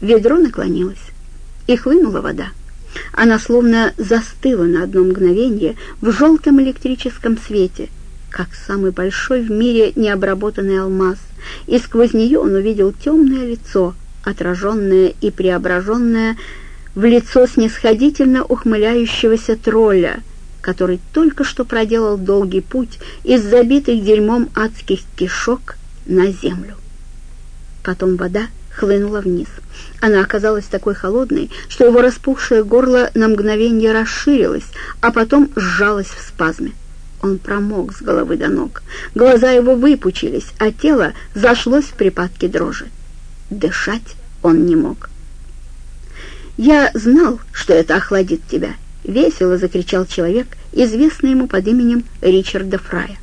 Ведро наклонилось, и хлынула вода. Она словно застыла на одно мгновение в желтом электрическом свете, как самый большой в мире необработанный алмаз, и сквозь нее он увидел темное лицо, отраженное и преображенное в лицо снисходительно ухмыляющегося тролля, который только что проделал долгий путь из забитых дерьмом адских кишок на землю. Потом вода хлынула вниз. Она оказалась такой холодной, что его распухшее горло на мгновение расширилось, а потом сжалось в спазме. Он промок с головы до ног. Глаза его выпучились, а тело зашлось в припадке дрожи. Дышать он не мог. «Я знал, что это охладит тебя», — весело закричал человек, известный ему под именем Ричарда Фрая.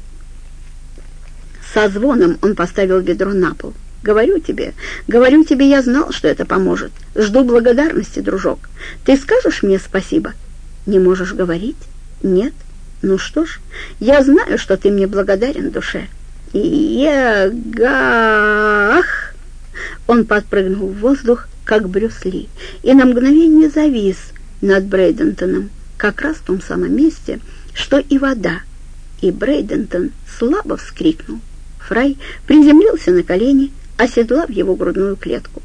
Со звоном он поставил ведро на пол. Говорю тебе, говорю тебе, я знал, что это поможет. Жду благодарности, дружок. Ты скажешь мне спасибо? Не можешь говорить? Нет? Ну что ж, я знаю, что ты мне благодарен, душе. Егах! Он подпрыгнул в воздух, как Брюс Ли, и на мгновение завис над Брейдентоном, как раз в том самом месте, что и вода. И Брейдентон слабо вскрикнул. Фрай приземлился на колени, оседлав его грудную клетку.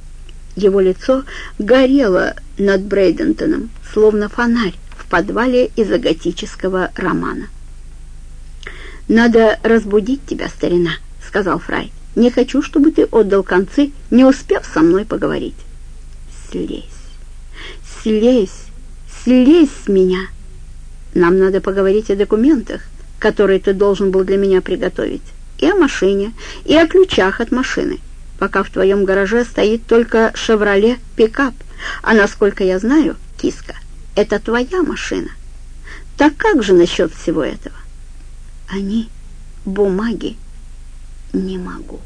Его лицо горело над Брейдентоном, словно фонарь в подвале из готического романа. «Надо разбудить тебя, старина», — сказал Фрай. «Не хочу, чтобы ты отдал концы, не успев со мной поговорить». «Слезь, слезь, слезь с меня. Нам надо поговорить о документах, которые ты должен был для меня приготовить, и о машине, и о ключах от машины» пока в твоем гараже стоит только «Шевроле» пикап, а насколько я знаю, киска, это твоя машина. Так как же насчет всего этого? Они, бумаги, не могу,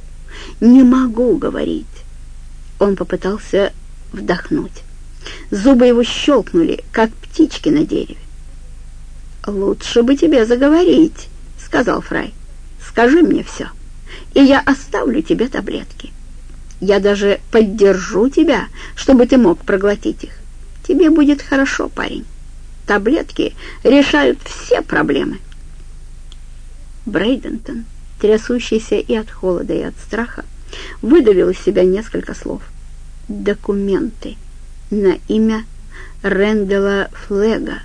не могу говорить. Он попытался вдохнуть. Зубы его щелкнули, как птички на дереве. «Лучше бы тебе заговорить», — сказал Фрай. «Скажи мне все, и я оставлю тебе таблетки». Я даже поддержу тебя, чтобы ты мог проглотить их. Тебе будет хорошо, парень. Таблетки решают все проблемы. Брейдентон, трясущийся и от холода, и от страха, выдавил из себя несколько слов. Документы на имя Рэндала Флега.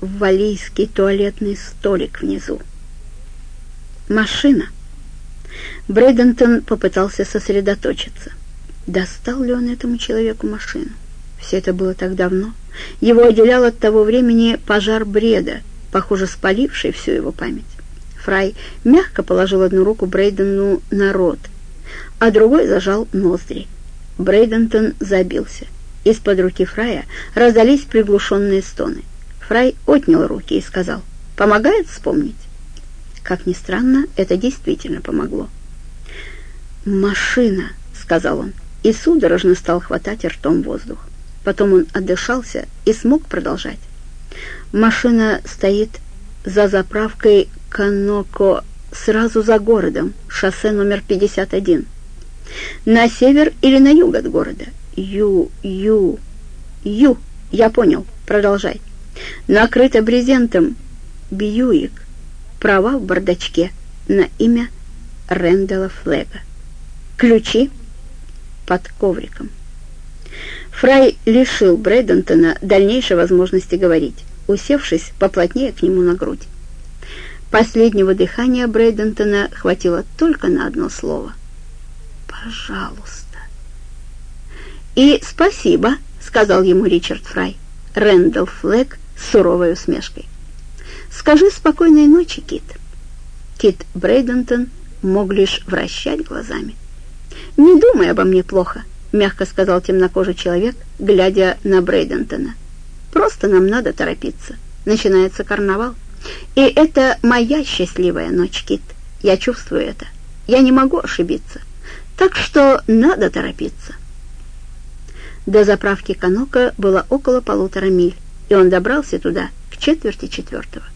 Валийский туалетный столик внизу. Машина — Брэдентон попытался сосредоточиться. Достал ли он этому человеку машину? Все это было так давно. Его отделял от того времени пожар бреда, похоже, спаливший всю его память. Фрай мягко положил одну руку Брейдену на рот, а другой зажал ноздри. Брейдентон забился. Из-под руки Фрая раздались приглушенные стоны. Фрай отнял руки и сказал, «Помогает вспомнить?» Как ни странно, это действительно помогло. «Машина», — сказал он, и судорожно стал хватать ртом воздух. Потом он отдышался и смог продолжать. «Машина стоит за заправкой Каноко сразу за городом, шоссе номер 51. На север или на юг от города? Ю, ю, ю, я понял, продолжай. Накрыто брезентом Бьюик, права в бардачке на имя Рэндала Флега. Ключи под ковриком. Фрай лишил Брэддентона дальнейшей возможности говорить, усевшись поплотнее к нему на грудь. Последнего дыхания Брэддентона хватило только на одно слово. «Пожалуйста». «И спасибо», — сказал ему Ричард Фрай. Рэндалл Флэг с суровой усмешкой. «Скажи спокойной ночи, Кит». Кит Брейдентон мог лишь вращать глазами. «Не думай обо мне плохо», — мягко сказал темнокожий человек, глядя на Брейдентона. «Просто нам надо торопиться. Начинается карнавал. И это моя счастливая ночь, Кит. Я чувствую это. Я не могу ошибиться. Так что надо торопиться». До заправки Канока было около полутора миль, и он добрался туда к четверти четвертого.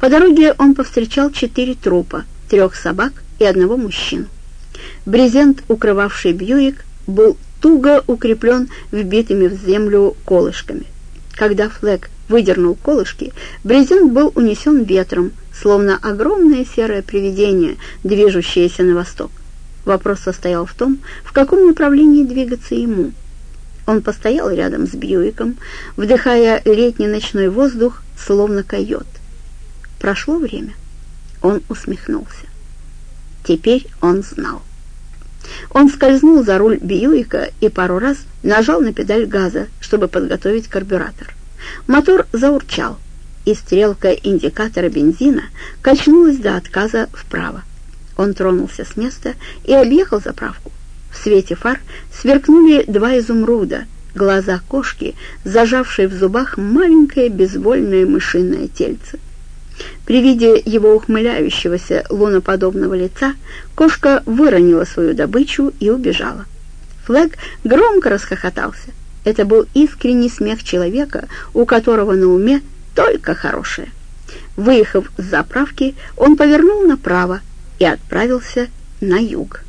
По дороге он повстречал четыре трупа, трех собак и одного мужчину. Брезент, укрывавший Бьюик, был туго укреплен вбитыми в землю колышками. Когда Флэг выдернул колышки, брезент был унесен ветром, словно огромное серое привидение, движущееся на восток. Вопрос состоял в том, в каком направлении двигаться ему. Он постоял рядом с Бьюиком, вдыхая летний ночной воздух, словно койот. Прошло время. Он усмехнулся. Теперь он знал. Он скользнул за руль Бьюика и пару раз нажал на педаль газа, чтобы подготовить карбюратор. Мотор заурчал, и стрелка индикатора бензина качнулась до отказа вправо. Он тронулся с места и объехал заправку. В свете фар сверкнули два изумруда, глаза кошки, зажавшие в зубах маленькое безвольное мышиное тельце. При виде его ухмыляющегося луноподобного лица кошка выронила свою добычу и убежала. Флэг громко расхохотался. Это был искренний смех человека, у которого на уме только хорошее. Выехав с заправки, он повернул направо и отправился на юг.